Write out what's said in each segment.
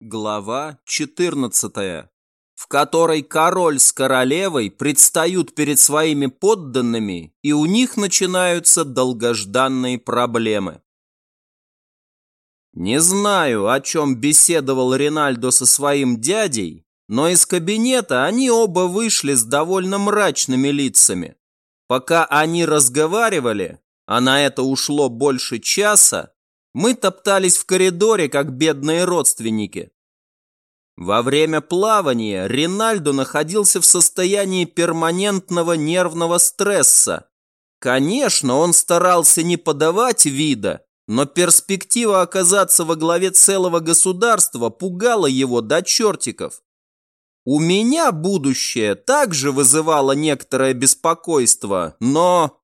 Глава 14, в которой король с королевой предстают перед своими подданными, и у них начинаются долгожданные проблемы. Не знаю, о чем беседовал Ринальдо со своим дядей, но из кабинета они оба вышли с довольно мрачными лицами. Пока они разговаривали, а на это ушло больше часа, мы топтались в коридоре, как бедные родственники. Во время плавания Ринальдо находился в состоянии перманентного нервного стресса. Конечно, он старался не подавать вида, но перспектива оказаться во главе целого государства пугала его до чертиков. У меня будущее также вызывало некоторое беспокойство, но,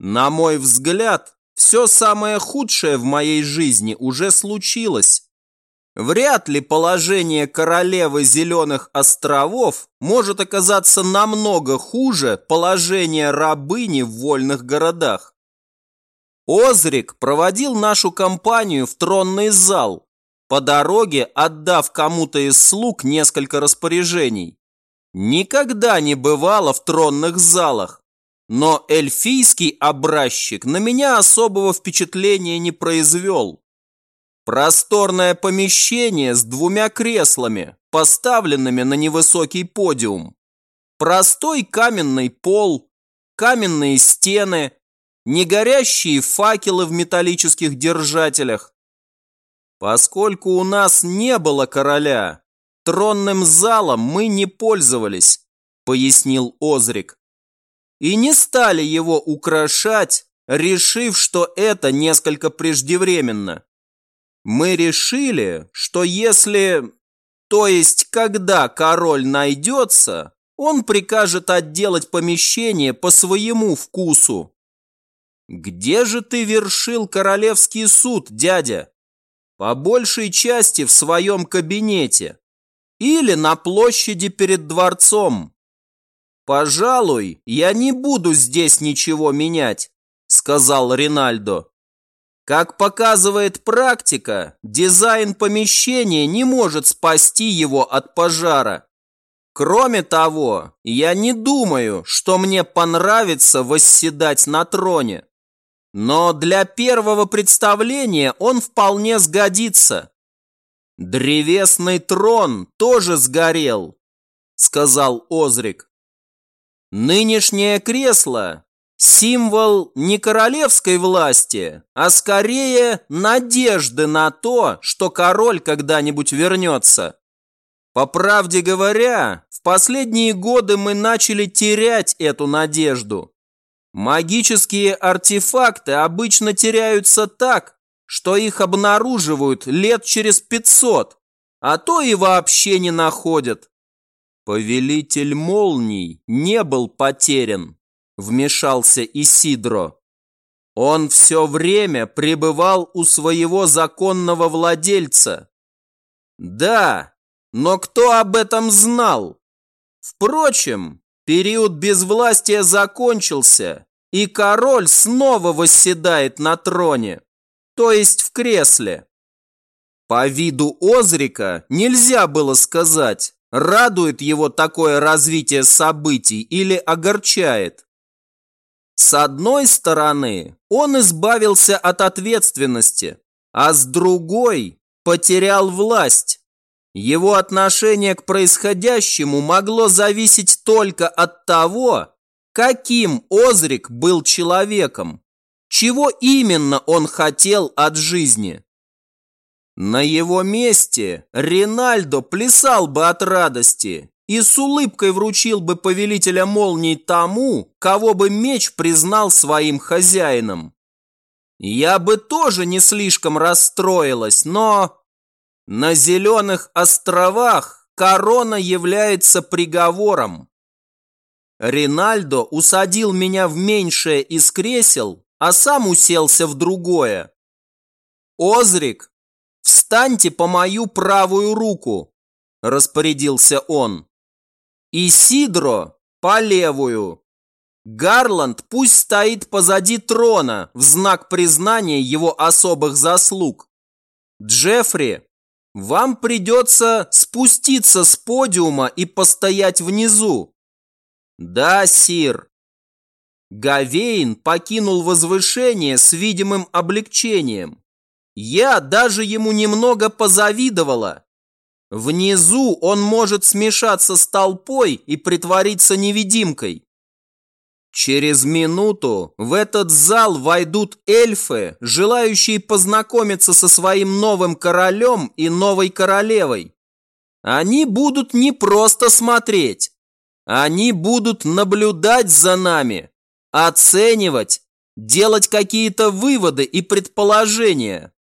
на мой взгляд, все самое худшее в моей жизни уже случилось. Вряд ли положение королевы Зеленых островов может оказаться намного хуже положения рабыни в вольных городах. Озрик проводил нашу компанию в тронный зал, по дороге отдав кому-то из слуг несколько распоряжений. Никогда не бывало в тронных залах, но эльфийский образчик на меня особого впечатления не произвел. Просторное помещение с двумя креслами, поставленными на невысокий подиум. Простой каменный пол, каменные стены, негорящие факелы в металлических держателях. Поскольку у нас не было короля, тронным залом мы не пользовались, пояснил Озрик и не стали его украшать, решив, что это несколько преждевременно. Мы решили, что если, то есть когда король найдется, он прикажет отделать помещение по своему вкусу. Где же ты вершил королевский суд, дядя? По большей части в своем кабинете или на площади перед дворцом. «Пожалуй, я не буду здесь ничего менять», – сказал Ринальдо. Как показывает практика, дизайн помещения не может спасти его от пожара. Кроме того, я не думаю, что мне понравится восседать на троне. Но для первого представления он вполне сгодится. Древесный трон тоже сгорел, сказал Озрик. Нынешнее кресло – символ не королевской власти, а скорее надежды на то, что король когда-нибудь вернется. По правде говоря, в последние годы мы начали терять эту надежду. Магические артефакты обычно теряются так, что их обнаруживают лет через 500, а то и вообще не находят. Повелитель молний не был потерян, вмешался Исидро. Он все время пребывал у своего законного владельца. Да, но кто об этом знал? Впрочем, период безвластия закончился, и король снова восседает на троне, то есть в кресле. По виду Озрика нельзя было сказать, Радует его такое развитие событий или огорчает? С одной стороны, он избавился от ответственности, а с другой потерял власть. Его отношение к происходящему могло зависеть только от того, каким Озрик был человеком, чего именно он хотел от жизни. На его месте Ринальдо плясал бы от радости и с улыбкой вручил бы повелителя молний тому, кого бы меч признал своим хозяином. Я бы тоже не слишком расстроилась, но... На Зеленых островах корона является приговором. Ринальдо усадил меня в меньшее из кресел, а сам уселся в другое. Озрик «Встаньте по мою правую руку!» – распорядился он. «И Сидро по левую!» Гарланд пусть стоит позади трона в знак признания его особых заслуг. Джеффри, вам придется спуститься с подиума и постоять внизу. Да, сир. Гавейн покинул возвышение с видимым облегчением. Я даже ему немного позавидовала. Внизу он может смешаться с толпой и притвориться невидимкой. Через минуту в этот зал войдут эльфы, желающие познакомиться со своим новым королем и новой королевой. Они будут не просто смотреть, они будут наблюдать за нами, оценивать, делать какие-то выводы и предположения.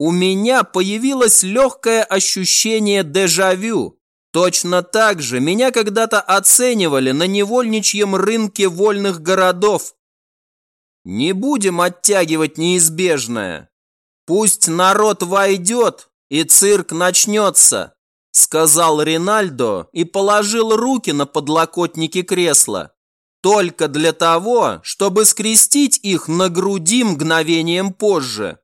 У меня появилось легкое ощущение дежавю. Точно так же меня когда-то оценивали на невольничьем рынке вольных городов. Не будем оттягивать неизбежное. Пусть народ войдет и цирк начнется, сказал Ринальдо и положил руки на подлокотники кресла. Только для того, чтобы скрестить их на груди мгновением позже.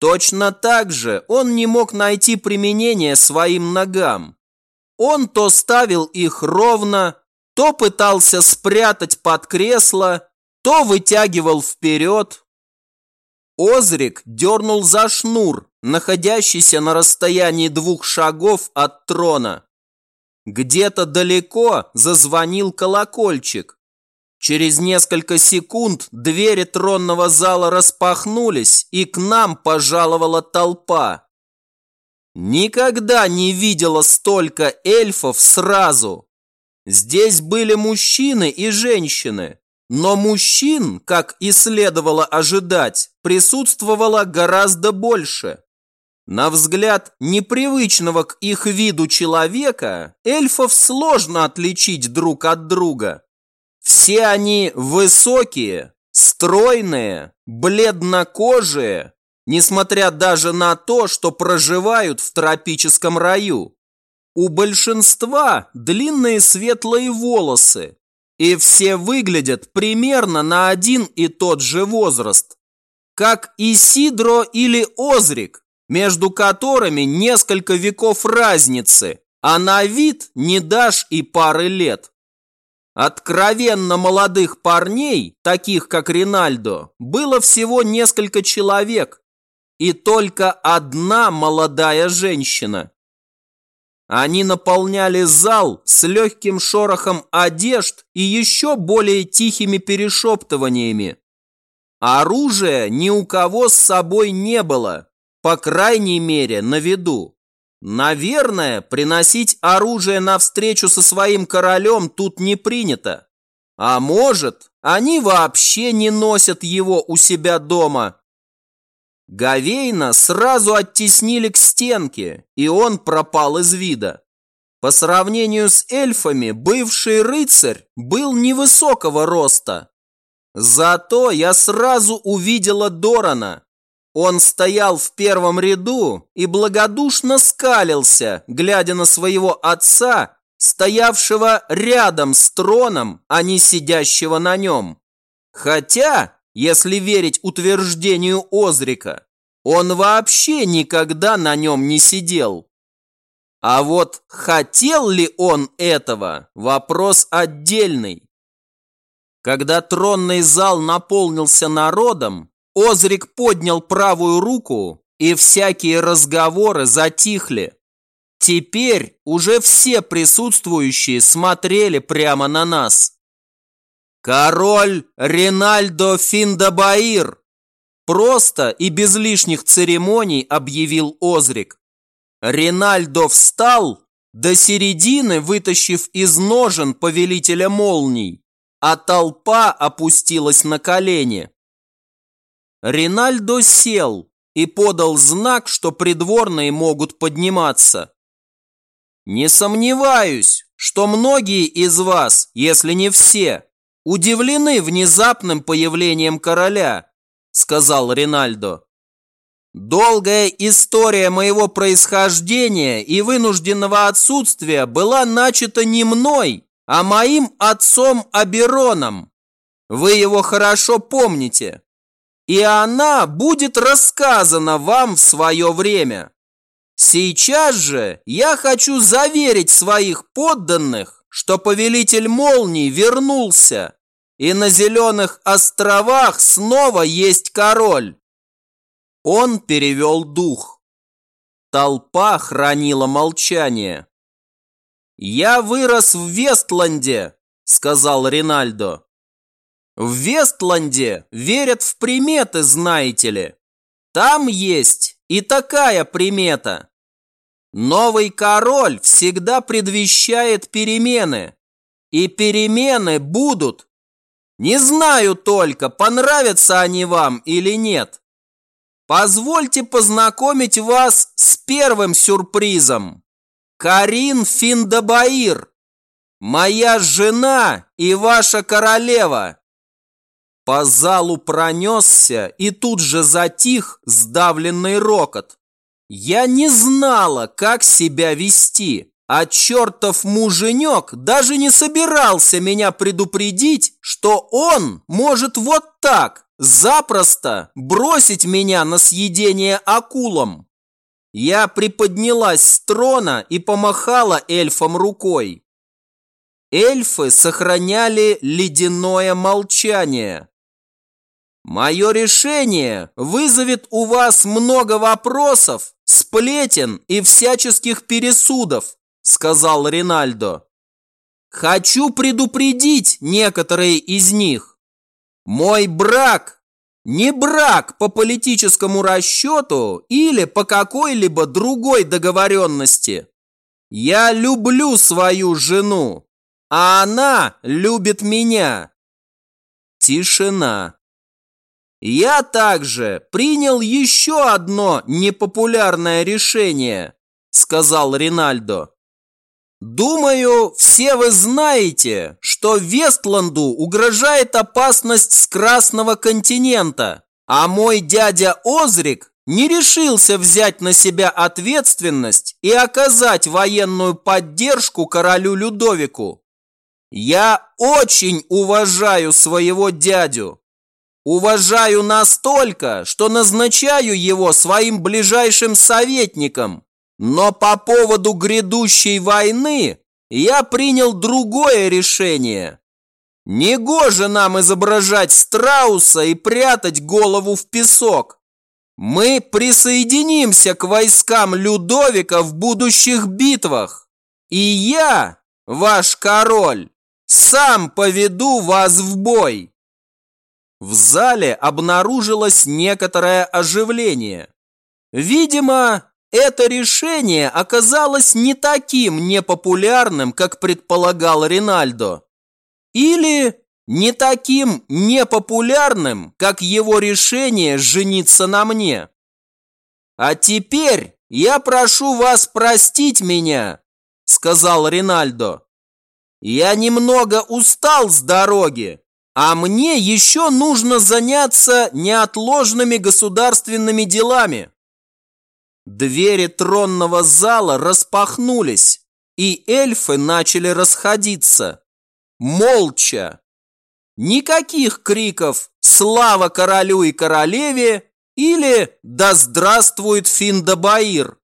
Точно так же он не мог найти применение своим ногам. Он то ставил их ровно, то пытался спрятать под кресло, то вытягивал вперед. Озрик дернул за шнур, находящийся на расстоянии двух шагов от трона. Где-то далеко зазвонил колокольчик. Через несколько секунд двери тронного зала распахнулись, и к нам пожаловала толпа. Никогда не видела столько эльфов сразу. Здесь были мужчины и женщины, но мужчин, как и следовало ожидать, присутствовало гораздо больше. На взгляд непривычного к их виду человека, эльфов сложно отличить друг от друга. Все они высокие, стройные, бледнокожие, несмотря даже на то, что проживают в тропическом раю. У большинства длинные светлые волосы, и все выглядят примерно на один и тот же возраст, как Исидро или Озрик, между которыми несколько веков разницы, а на вид не дашь и пары лет. Откровенно молодых парней, таких как Ринальдо, было всего несколько человек, и только одна молодая женщина. Они наполняли зал с легким шорохом одежд и еще более тихими перешептываниями. Оружия ни у кого с собой не было, по крайней мере на виду. Наверное, приносить оружие навстречу со своим королем тут не принято. А может, они вообще не носят его у себя дома Гавейна сразу оттеснили к стенке, и он пропал из вида. По сравнению с эльфами, бывший рыцарь был невысокого роста. Зато я сразу увидела Дорана. Он стоял в первом ряду и благодушно скалился, глядя на своего отца, стоявшего рядом с троном, а не сидящего на нем. Хотя если верить утверждению Озрика, он вообще никогда на нем не сидел. А вот хотел ли он этого – вопрос отдельный. Когда тронный зал наполнился народом, Озрик поднял правую руку, и всякие разговоры затихли. Теперь уже все присутствующие смотрели прямо на нас. «Король Ринальдо Финдабаир!» Просто и без лишних церемоний объявил Озрик. Ринальдо встал, до середины вытащив из ножен повелителя молний, а толпа опустилась на колени. Ринальдо сел и подал знак, что придворные могут подниматься. Не сомневаюсь, что многие из вас, если не все, удивлены внезапным появлением короля, сказал Ринальдо. Долгая история моего происхождения и вынужденного отсутствия была начата не мной, а моим отцом Абероном. Вы его хорошо помните. И она будет рассказана вам в свое время. Сейчас же я хочу заверить своих подданных, что повелитель молний вернулся, и на Зеленых островах снова есть король. Он перевел дух. Толпа хранила молчание. «Я вырос в Вестланде», — сказал Ринальдо. «В Вестланде верят в приметы, знаете ли. Там есть и такая примета. Новый король всегда предвещает перемены. И перемены будут. Не знаю только, понравятся они вам или нет. Позвольте познакомить вас с первым сюрпризом. Карин Финдабаир, моя жена и ваша королева. По залу пронесся и тут же затих сдавленный рокот. Я не знала, как себя вести, а чертов муженек даже не собирался меня предупредить, что он может вот так, запросто бросить меня на съедение акулам. Я приподнялась с трона и помахала эльфам рукой. Эльфы сохраняли ледяное молчание. Мое решение вызовет у вас много вопросов, сплетен и всяческих пересудов, сказал Ринальдо. Хочу предупредить некоторые из них. Мой брак не брак по политическому расчету или по какой-либо другой договоренности. Я люблю свою жену, а она любит меня. Тишина. Я также принял еще одно непопулярное решение, сказал Ринальдо. Думаю, все вы знаете, что Вестланду угрожает опасность с Красного континента, а мой дядя Озрик не решился взять на себя ответственность и оказать военную поддержку королю Людовику. Я очень уважаю своего дядю, Уважаю настолько, что назначаю его своим ближайшим советником. Но по поводу грядущей войны я принял другое решение. Негоже нам изображать страуса и прятать голову в песок. Мы присоединимся к войскам Людовика в будущих битвах. И я, ваш король, сам поведу вас в бой. В зале обнаружилось некоторое оживление. Видимо, это решение оказалось не таким непопулярным, как предполагал Ринальдо. Или не таким непопулярным, как его решение жениться на мне. А теперь я прошу вас простить меня, сказал Ринальдо. Я немного устал с дороги а мне еще нужно заняться неотложными государственными делами. Двери тронного зала распахнулись, и эльфы начали расходиться. Молча. Никаких криков «Слава королю и королеве!» или «Да здравствует Финдабаир!»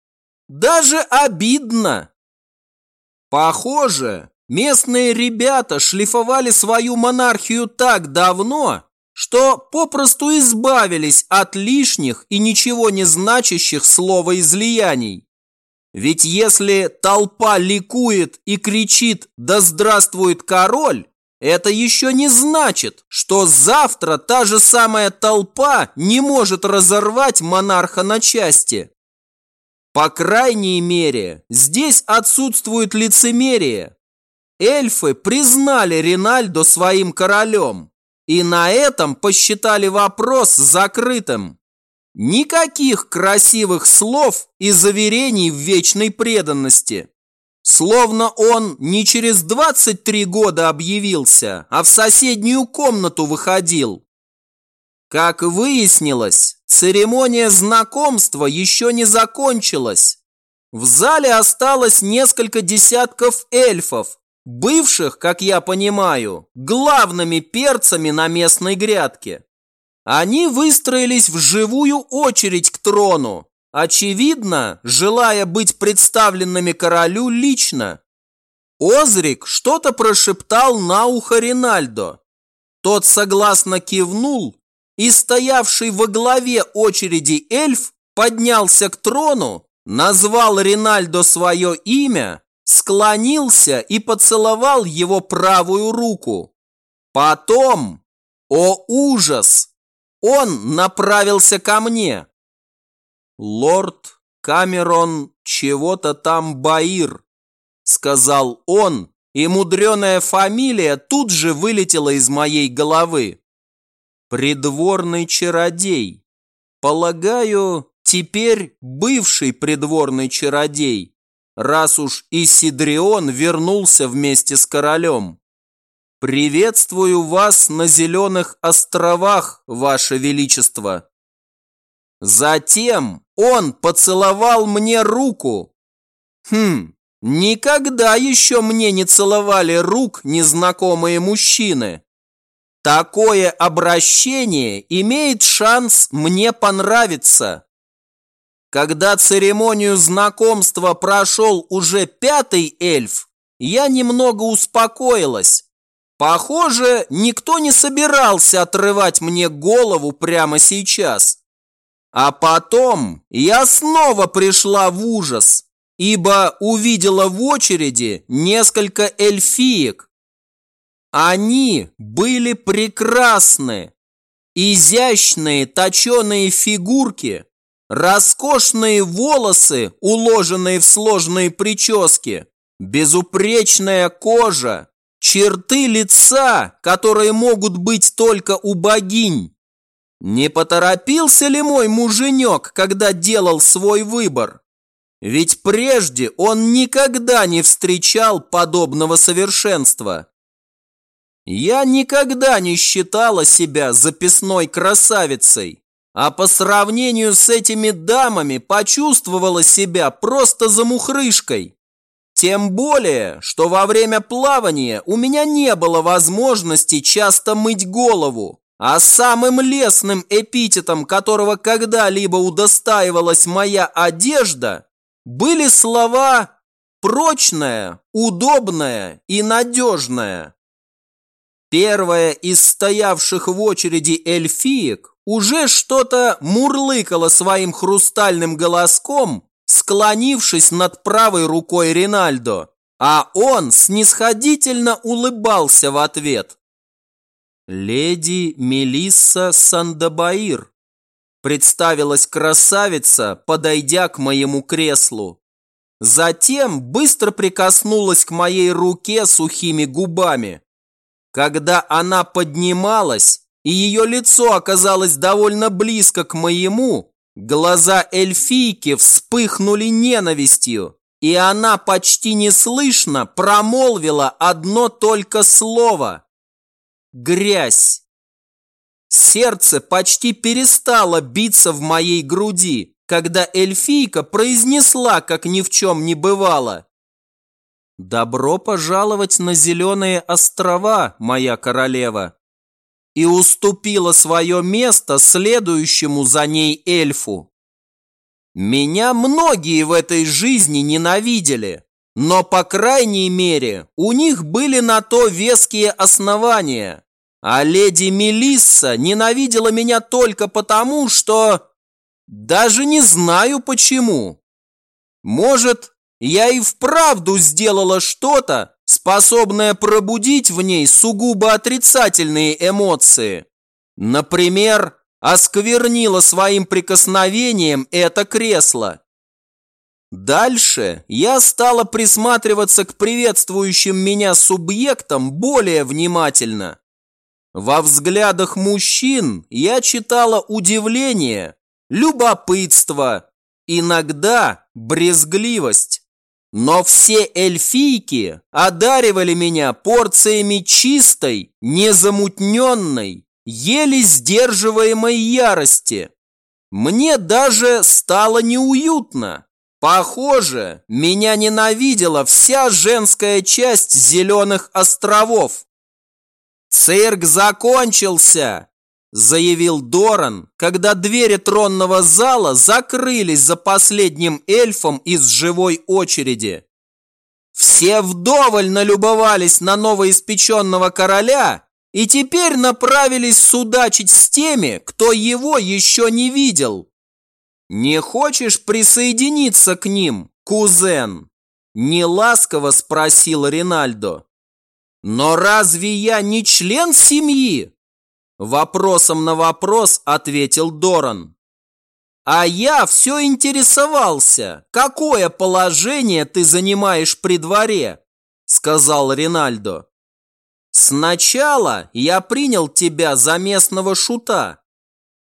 Даже обидно. Похоже, Местные ребята шлифовали свою монархию так давно, что попросту избавились от лишних и ничего не значащих словоизлияний. Ведь если толпа ликует и кричит «Да здравствует король!», это еще не значит, что завтра та же самая толпа не может разорвать монарха на части. По крайней мере, здесь отсутствует лицемерие, эльфы признали Ринальдо своим королем и на этом посчитали вопрос закрытым. Никаких красивых слов и заверений в вечной преданности. Словно он не через 23 года объявился, а в соседнюю комнату выходил. Как выяснилось, церемония знакомства еще не закончилась. В зале осталось несколько десятков эльфов, бывших, как я понимаю, главными перцами на местной грядке. Они выстроились в живую очередь к трону, очевидно, желая быть представленными королю лично. Озрик что-то прошептал на ухо Ринальдо. Тот согласно кивнул, и стоявший во главе очереди эльф поднялся к трону, назвал Ринальдо свое имя, склонился и поцеловал его правую руку. Потом, о ужас, он направился ко мне. «Лорд Камерон чего-то там Баир», — сказал он, и мудреная фамилия тут же вылетела из моей головы. Придворный чародей. Полагаю, теперь бывший придворный чародей, раз уж Исидрион вернулся вместе с королем. Приветствую вас на Зеленых островах, ваше величество. Затем он поцеловал мне руку. Хм, никогда еще мне не целовали рук незнакомые мужчины. Такое обращение имеет шанс мне понравиться. Когда церемонию знакомства прошел уже пятый эльф, я немного успокоилась. Похоже, никто не собирался отрывать мне голову прямо сейчас. А потом я снова пришла в ужас, ибо увидела в очереди несколько эльфиек, они были прекрасны. Изящные точеные фигурки, роскошные волосы, уложенные в сложные прически, безупречная кожа, черты лица, которые могут быть только у богинь. Не поторопился ли мой муженек, когда делал свой выбор? Ведь прежде он никогда не встречал подобного совершенства. Я никогда не считала себя записной красавицей, а по сравнению с этими дамами почувствовала себя просто замухрышкой. Тем более, что во время плавания у меня не было возможности часто мыть голову, а самым лесным эпитетом, которого когда-либо удостаивалась моя одежда, были слова «прочная», «удобная» и «надежная». Первая из стоявших в очереди эльфиек уже что-то мурлыкала своим хрустальным голоском, склонившись над правой рукой Ринальдо, а он снисходительно улыбался в ответ. «Леди Мелисса Сандабаир», представилась красавица, подойдя к моему креслу. Затем быстро прикоснулась к моей руке сухими губами. Когда она поднималась, и ее лицо оказалось довольно близко к моему, глаза эльфийки вспыхнули ненавистью, и она почти неслышно промолвила одно только слово – грязь. Сердце почти перестало биться в моей груди, когда эльфийка произнесла, как ни в чем не бывало. «Добро пожаловать на Зеленые острова, моя королева!» И уступила свое место следующему за ней эльфу. Меня многие в этой жизни ненавидели, но, по крайней мере, у них были на то веские основания. А леди Мелисса ненавидела меня только потому, что... Даже не знаю почему. Может, я и вправду сделала что-то, способное пробудить в ней сугубо отрицательные эмоции. Например, осквернила своим прикосновением это кресло. Дальше я стала присматриваться к приветствующим меня субъектам более внимательно. Во взглядах мужчин я читала удивление, любопытство, иногда брезгливость. Но все эльфийки одаривали меня порциями чистой, незамутненной, еле сдерживаемой ярости. Мне даже стало неуютно. Похоже, меня ненавидела вся женская часть Зеленых островов. «Цирк закончился!» Заявил Доран, когда двери тронного зала закрылись за последним эльфом из живой очереди. Все вдоволь налюбовались на новоиспеченного короля и теперь направились судачить с теми, кто его еще не видел. «Не хочешь присоединиться к ним, кузен?» – неласково спросил Ринальдо. «Но разве я не член семьи?» Вопросом на вопрос ответил Доран. А я все интересовался, какое положение ты занимаешь при дворе, сказал Ринальдо. Сначала я принял тебя за местного шута.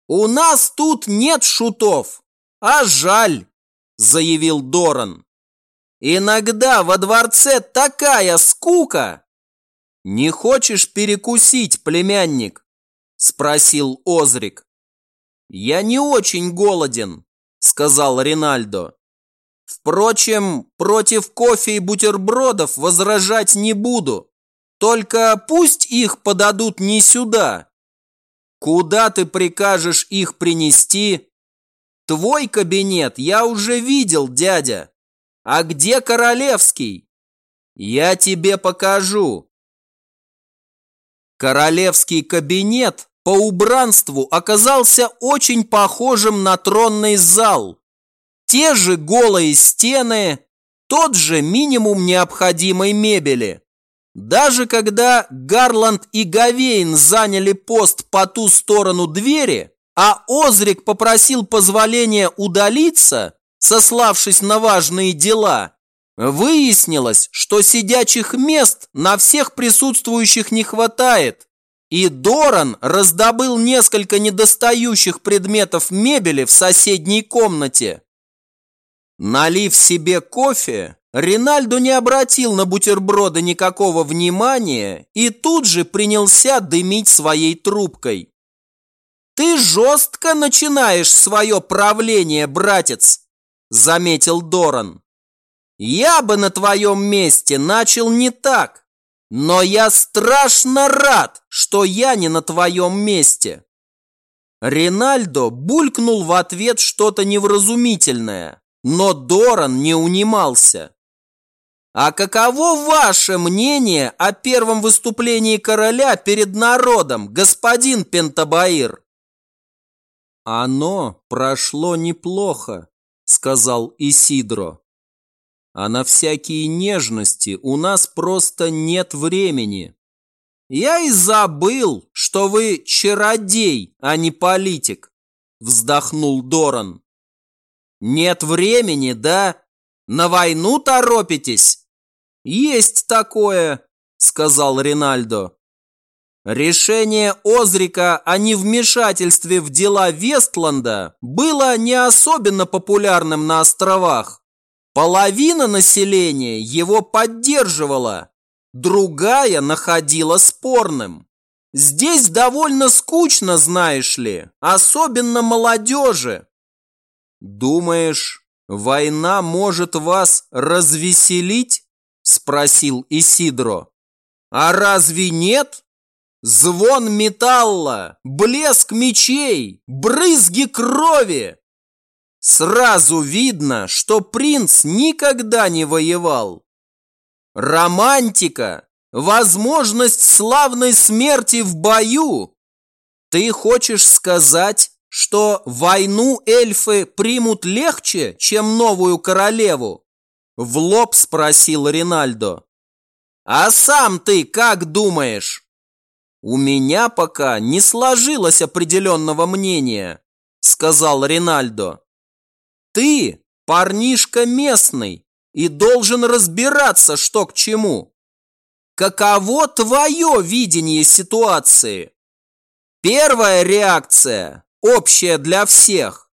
У нас тут нет шутов, а жаль, заявил Доран. Иногда во дворце такая скука. Не хочешь перекусить, племянник? Спросил Озрик. «Я не очень голоден», – сказал Ринальдо. «Впрочем, против кофе и бутербродов возражать не буду. Только пусть их подадут не сюда. Куда ты прикажешь их принести? Твой кабинет я уже видел, дядя. А где Королевский? Я тебе покажу. Королевский кабинет по убранству оказался очень похожим на тронный зал. Те же голые стены, тот же минимум необходимой мебели. Даже когда Гарланд и Гавейн заняли пост по ту сторону двери, а Озрик попросил позволения удалиться, сославшись на важные дела, Выяснилось, что сидячих мест на всех присутствующих не хватает, и Доран раздобыл несколько недостающих предметов мебели в соседней комнате. Налив себе кофе, Ринальдо не обратил на бутерброды никакого внимания и тут же принялся дымить своей трубкой. «Ты жестко начинаешь свое правление, братец», – заметил Доран. Я бы на твоем месте начал не так, но я страшно рад, что я не на твоем месте. Ринальдо булькнул в ответ что-то невразумительное, но Доран не унимался. А каково ваше мнение о первом выступлении короля перед народом, господин Пентабаир? Оно прошло неплохо, сказал Исидро. А на всякие нежности у нас просто нет времени. Я и забыл, что вы чародей, а не политик, вздохнул Доран. Нет времени, да? На войну торопитесь? Есть такое, сказал Ринальдо. Решение Озрика о невмешательстве в дела Вестланда было не особенно популярным на островах. Половина населения его поддерживала, другая находила спорным. Здесь довольно скучно, знаешь ли, особенно молодежи. Думаешь, война может вас развеселить? Спросил Исидро. А разве нет? Звон металла, блеск мечей, брызги крови, Сразу видно, что принц никогда не воевал. Романтика, возможность славной смерти в бою. Ты хочешь сказать, что войну эльфы примут легче, чем новую королеву? В лоб спросил Ринальдо. А сам ты как думаешь? У меня пока не сложилось определенного мнения, сказал Ринальдо. Ты парнишка местный и должен разбираться, что к чему. Каково твое видение ситуации? Первая реакция, общая для всех.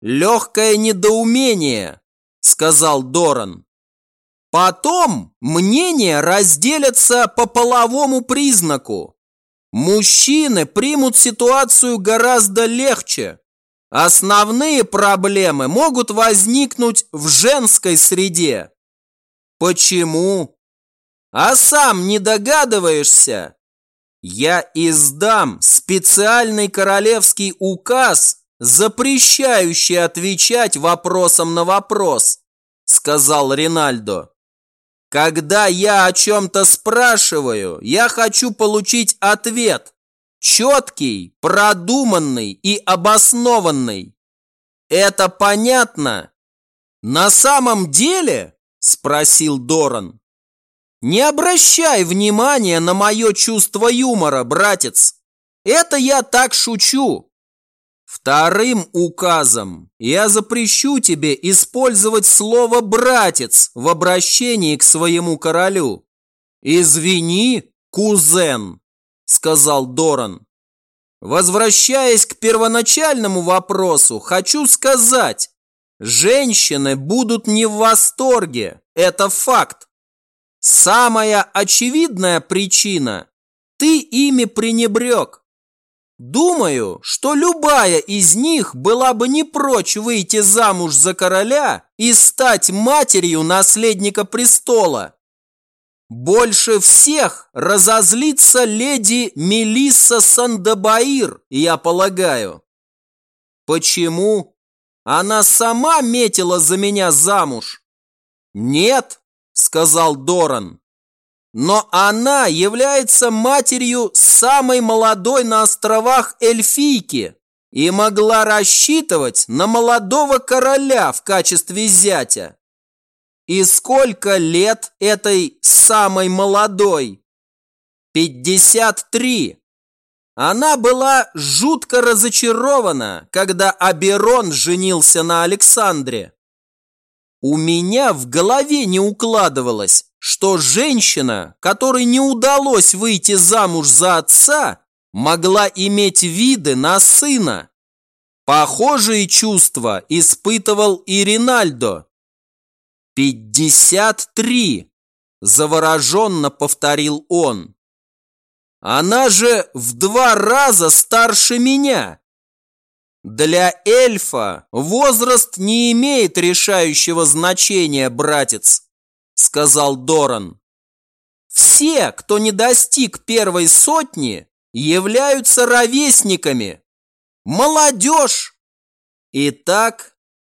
Легкое недоумение, сказал Доран. Потом мнения разделятся по половому признаку. Мужчины примут ситуацию гораздо легче, Основные проблемы могут возникнуть в женской среде. Почему? А сам не догадываешься? я издам специальный королевский указ, запрещающий отвечать вопросом на вопрос, сказал Ринальдо. Когда я о чем-то спрашиваю, я хочу получить ответ. Четкий, продуманный и обоснованный. Это понятно? На самом деле? Спросил Доран. Не обращай внимания на мое чувство юмора, братец. Это я так шучу. Вторым указом я запрещу тебе использовать слово «братец» в обращении к своему королю. Извини, кузен, сказал Доран. Возвращаясь к первоначальному вопросу, хочу сказать, женщины будут не в восторге, это факт. Самая очевидная причина – ты ими пренебрег. Думаю, что любая из них была бы не прочь выйти замуж за короля и стать матерью наследника престола. Больше всех разозлится леди Мелисса Сандабаир, я полагаю. Почему? Она сама метила за меня замуж. Нет, сказал Доран. Но она является матерью самой молодой на островах эльфийки и могла рассчитывать на молодого короля в качестве зятя. И сколько лет этой самой молодой? 53. Она была жутко разочарована, когда Аберон женился на Александре. У меня в голове не укладывалось, что женщина, которой не удалось выйти замуж за отца, могла иметь виды на сына. Похожие чувства испытывал и Ринальдо. «Пятьдесят три!» – завороженно повторил он. «Она же в два раза старше меня!» Для эльфа возраст не имеет решающего значения, братец сказал Доран. Все, кто не достиг первой сотни, являются ровесниками. Молодежь! Итак,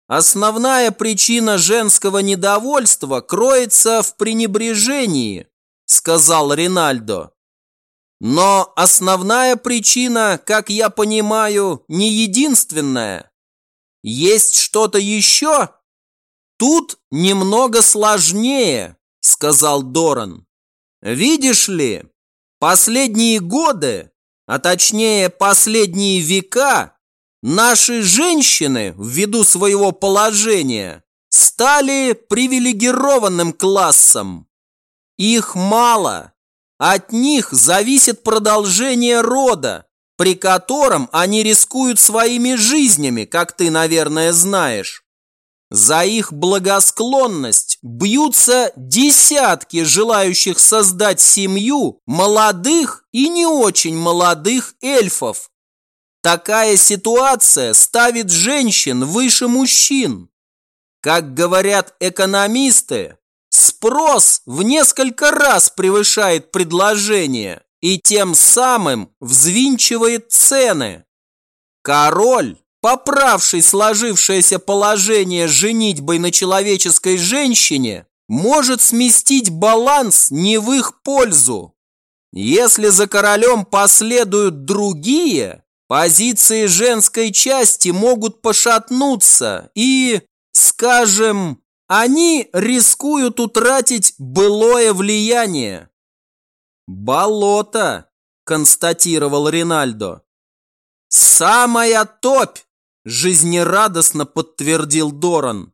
основная причина женского недовольства кроется в пренебрежении, сказал Ринальдо. Но основная причина, как я понимаю, не единственная. Есть что-то еще? «Тут немного сложнее», – сказал Доран. «Видишь ли, последние годы, а точнее последние века, наши женщины, ввиду своего положения, стали привилегированным классом. Их мало, от них зависит продолжение рода, при котором они рискуют своими жизнями, как ты, наверное, знаешь. За их благосклонность бьются десятки желающих создать семью молодых и не очень молодых эльфов. Такая ситуация ставит женщин выше мужчин. Как говорят экономисты, спрос в несколько раз превышает предложение и тем самым взвинчивает цены. Король поправший сложившееся положение женитьбой на человеческой женщине, может сместить баланс не в их пользу. Если за королем последуют другие, позиции женской части могут пошатнуться и, скажем, они рискуют утратить былое влияние. «Болото», – констатировал Ринальдо. «Самая топь!» жизнерадостно подтвердил Доран.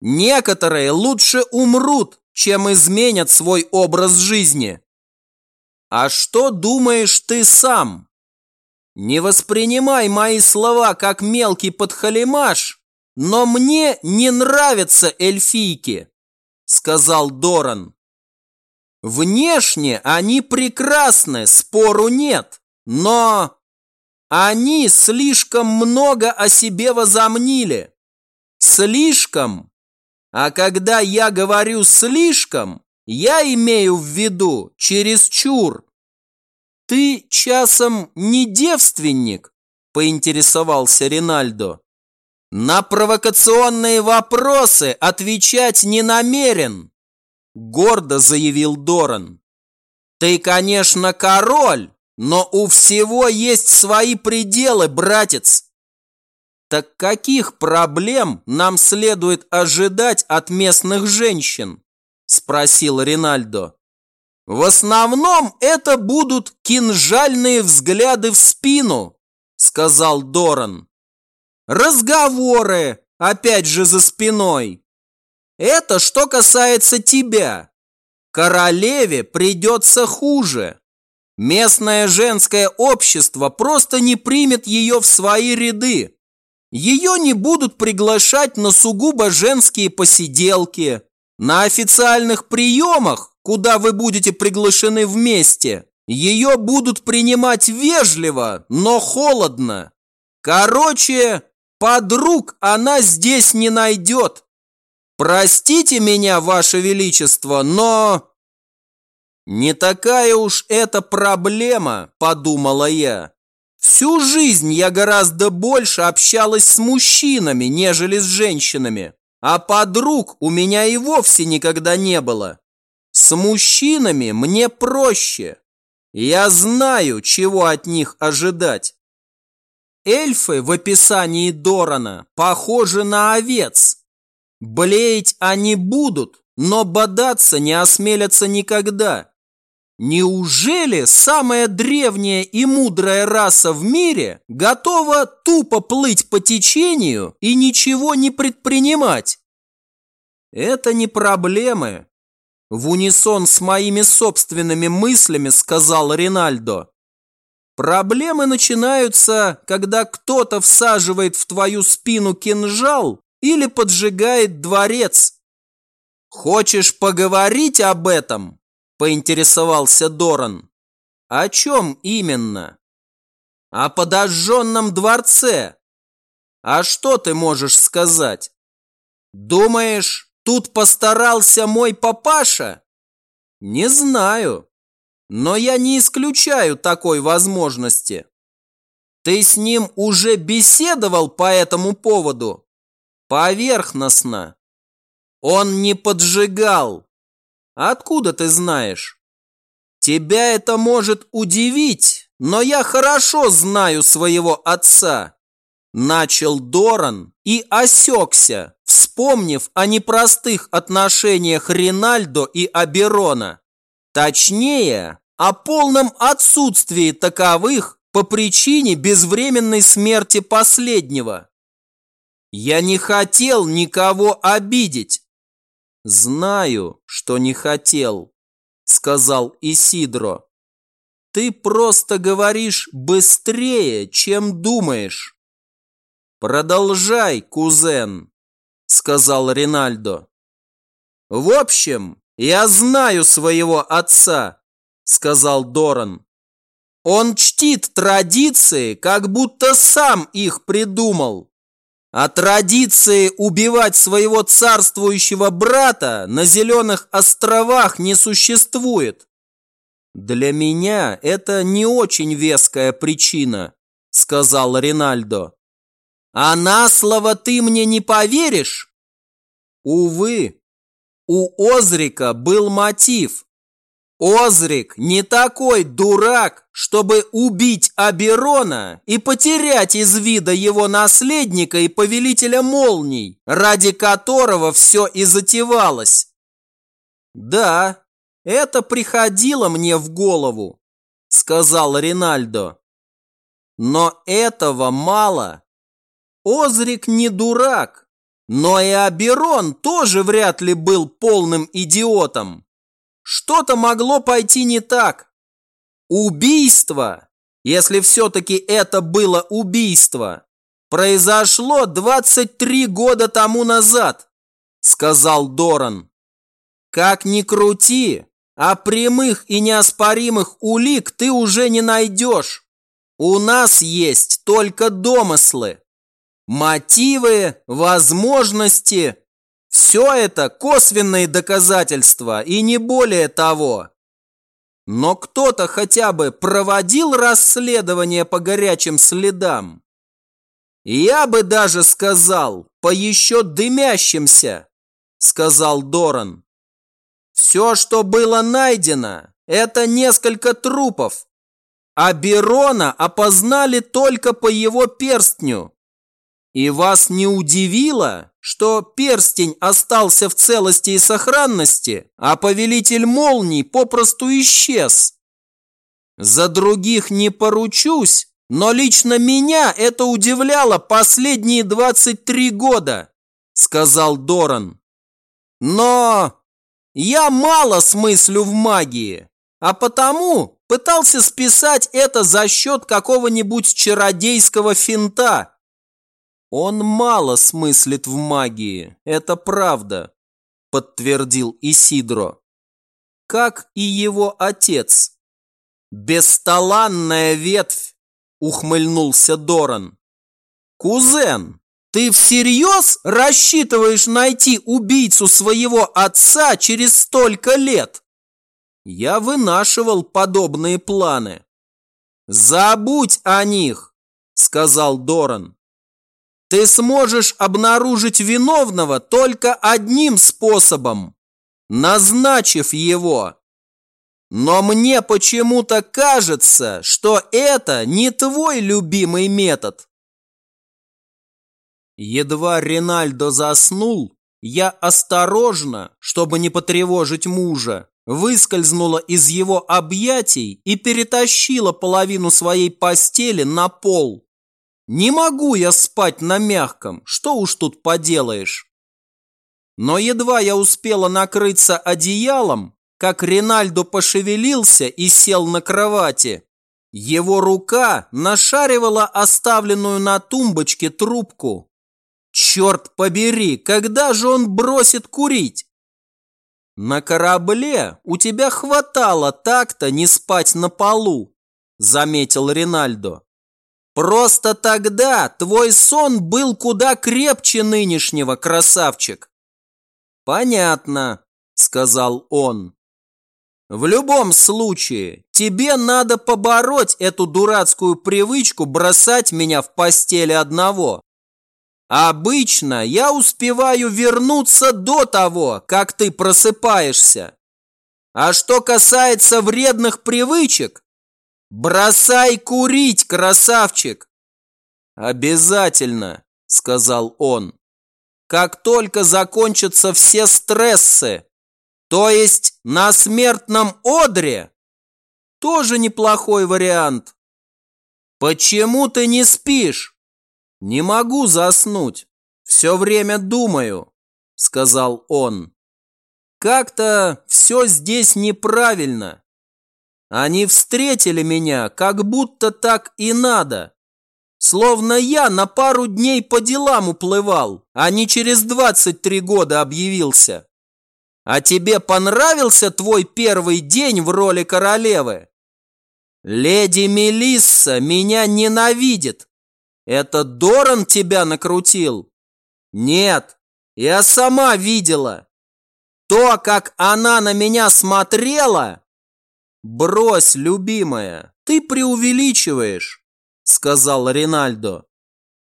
Некоторые лучше умрут, чем изменят свой образ жизни. А что думаешь ты сам? Не воспринимай мои слова как мелкий подхалимаш, но мне не нравятся эльфийки, сказал Доран. Внешне они прекрасны, спору нет, но они слишком много о себе возомнили. Слишком. А когда я говорю «слишком», я имею в виду «чересчур». Ты часом не девственник? Поинтересовался Ринальдо. На провокационные вопросы отвечать не намерен, гордо заявил Доран. Ты, конечно, король, но у всего есть свои пределы, братец. Так каких проблем нам следует ожидать от местных женщин? Спросил Ринальдо. В основном это будут кинжальные взгляды в спину, сказал Доран. Разговоры, опять же за спиной. Это что касается тебя. Королеве придется хуже. Местное женское общество просто не примет ее в свои ряды. Ее не будут приглашать на сугубо женские посиделки. На официальных приемах, куда вы будете приглашены вместе, ее будут принимать вежливо, но холодно. Короче, Подруг она здесь не найдет. Простите меня, Ваше Величество, но... Не такая уж это проблема, подумала я. Всю жизнь я гораздо больше общалась с мужчинами, нежели с женщинами. А подруг у меня и вовсе никогда не было. С мужчинами мне проще. Я знаю, чего от них ожидать. Эльфы в описании Дорана похожи на овец. Блеять они будут, но бодаться не осмелятся никогда. Неужели самая древняя и мудрая раса в мире готова тупо плыть по течению и ничего не предпринимать? Это не проблемы. В унисон с моими собственными мыслями сказал Ринальдо. Проблемы начинаются, когда кто-то всаживает в твою спину кинжал или поджигает дворец. Хочешь поговорить об этом? Поинтересовался Доран. О чем именно? О подожженном дворце. А что ты можешь сказать? Думаешь, тут постарался мой папаша? Не знаю. Но я не исключаю такой возможности. Ты с ним уже беседовал по этому поводу? Поверхностно. Он не поджигал. Откуда ты знаешь? Тебя это может удивить, но я хорошо знаю своего отца. Начал Доран и осекся, вспомнив о непростых отношениях Ринальдо и Аберона. Точнее, о полном отсутствии таковых по причине безвременной смерти последнего. Я не хотел никого обидеть. Знаю, что не хотел, сказал Исидро. Ты просто говоришь быстрее, чем думаешь. Продолжай, кузен, сказал Ринальдо. В общем, «Я знаю своего отца», – сказал Доран. «Он чтит традиции, как будто сам их придумал. А традиции убивать своего царствующего брата на Зеленых островах не существует. Для меня это не очень веская причина, сказал Ринальдо. А на слово ты мне не поверишь? Увы, у Озрика был мотив. Озрик не такой дурак, чтобы убить Аберона и потерять из вида его наследника и повелителя молний, ради которого все и затевалось. Да, это приходило мне в голову, сказал Ринальдо. Но этого мало. Озрик не дурак, но и Аберон тоже вряд ли был полным идиотом. Что-то могло пойти не так. Убийство, если все-таки это было убийство, произошло 23 года тому назад, сказал Доран. Как ни крути, а прямых и неоспоримых улик ты уже не найдешь. У нас есть только домыслы. Мотивы, возможности – все это косвенные доказательства и не более того. Но кто-то хотя бы проводил расследование по горячим следам. Я бы даже сказал, по еще дымящимся, сказал Доран. Все, что было найдено, это несколько трупов, а Берона опознали только по его перстню. И вас не удивило, что перстень остался в целости и сохранности, а повелитель молний попросту исчез? За других не поручусь, но лично меня это удивляло последние 23 года, сказал Доран. Но я мало смыслю в магии, а потому пытался списать это за счет какого-нибудь чародейского финта. Он мало смыслит в магии, это правда, подтвердил Исидро. Как и его отец. Бесталанная ветвь, ухмыльнулся Доран. Кузен, ты всерьез рассчитываешь найти убийцу своего отца через столько лет? Я вынашивал подобные планы. Забудь о них, сказал Доран. Ты сможешь обнаружить виновного только одним способом, назначив его. Но мне почему-то кажется, что это не твой любимый метод. Едва Ринальдо заснул, я осторожно, чтобы не потревожить мужа, выскользнула из его объятий и перетащила половину своей постели на пол. Не могу я спать на мягком, что уж тут поделаешь. Но едва я успела накрыться одеялом, как Ринальдо пошевелился и сел на кровати. Его рука нашаривала оставленную на тумбочке трубку. Черт побери, когда же он бросит курить? На корабле у тебя хватало так-то не спать на полу, заметил Ринальдо. Просто тогда твой сон был куда крепче нынешнего, красавчик. Понятно, сказал он. В любом случае, тебе надо побороть эту дурацкую привычку бросать меня в постели одного. Обычно я успеваю вернуться до того, как ты просыпаешься. А что касается вредных привычек, «Бросай курить, красавчик!» «Обязательно!» – сказал он. «Как только закончатся все стрессы, то есть на смертном одре, тоже неплохой вариант. Почему ты не спишь?» «Не могу заснуть, все время думаю», – сказал он. «Как-то все здесь неправильно. Они встретили меня, как будто так и надо. Словно я на пару дней по делам уплывал, а не через 23 года объявился. А тебе понравился твой первый день в роли королевы? Леди Мелисса меня ненавидит. Это Доран тебя накрутил? Нет, я сама видела. То, как она на меня смотрела, «Брось, любимая, ты преувеличиваешь», — сказал Ринальдо.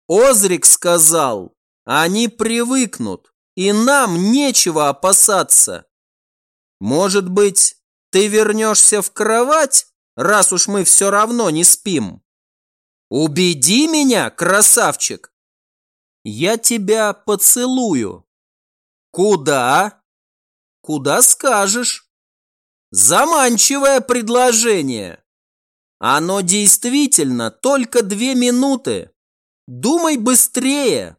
Озрик сказал, они привыкнут, и нам нечего опасаться. Может быть, ты вернешься в кровать, раз уж мы все равно не спим? Убеди меня, красавчик. Я тебя поцелую. Куда? Куда скажешь? Заманчивое предложение. Оно действительно только две минуты. Думай быстрее.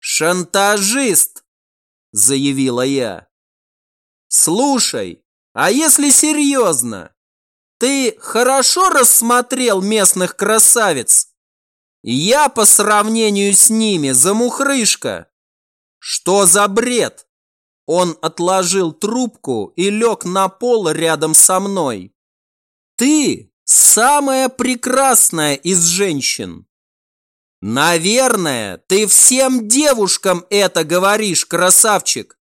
Шантажист, заявила я. Слушай, а если серьезно? Ты хорошо рассмотрел местных красавиц? Я по сравнению с ними замухрышка. Что за бред? Он отложил трубку и лег на пол рядом со мной. «Ты самая прекрасная из женщин!» «Наверное, ты всем девушкам это говоришь, красавчик!»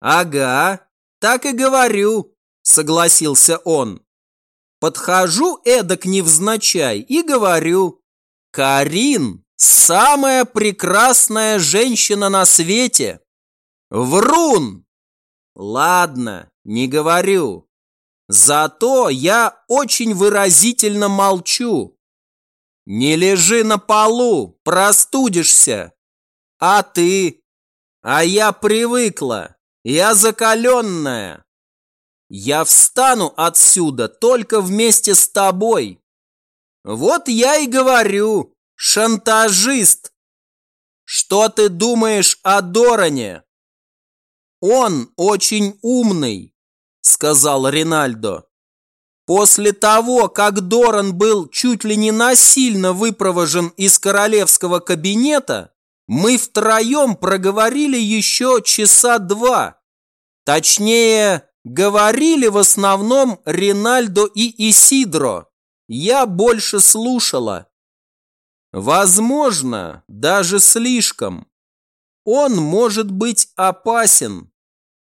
«Ага, так и говорю», — согласился он. Подхожу эдак невзначай и говорю, Карин – самая прекрасная женщина на свете. Врун! Ладно, не говорю. Зато я очень выразительно молчу. Не лежи на полу, простудишься. А ты? А я привыкла, я закаленная. Я встану отсюда только вместе с тобой. Вот я и говорю, шантажист. Что ты думаешь о Доране? Он очень умный, сказал Ринальдо. После того, как Доран был чуть ли не насильно выпровожен из королевского кабинета, мы втроем проговорили еще часа два. Точнее, говорили в основном Ринальдо и Исидро. Я больше слушала. Возможно, даже слишком. Он может быть опасен.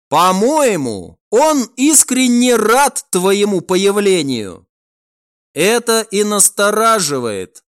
По-моему, он искренне рад твоему появлению. Это и настораживает.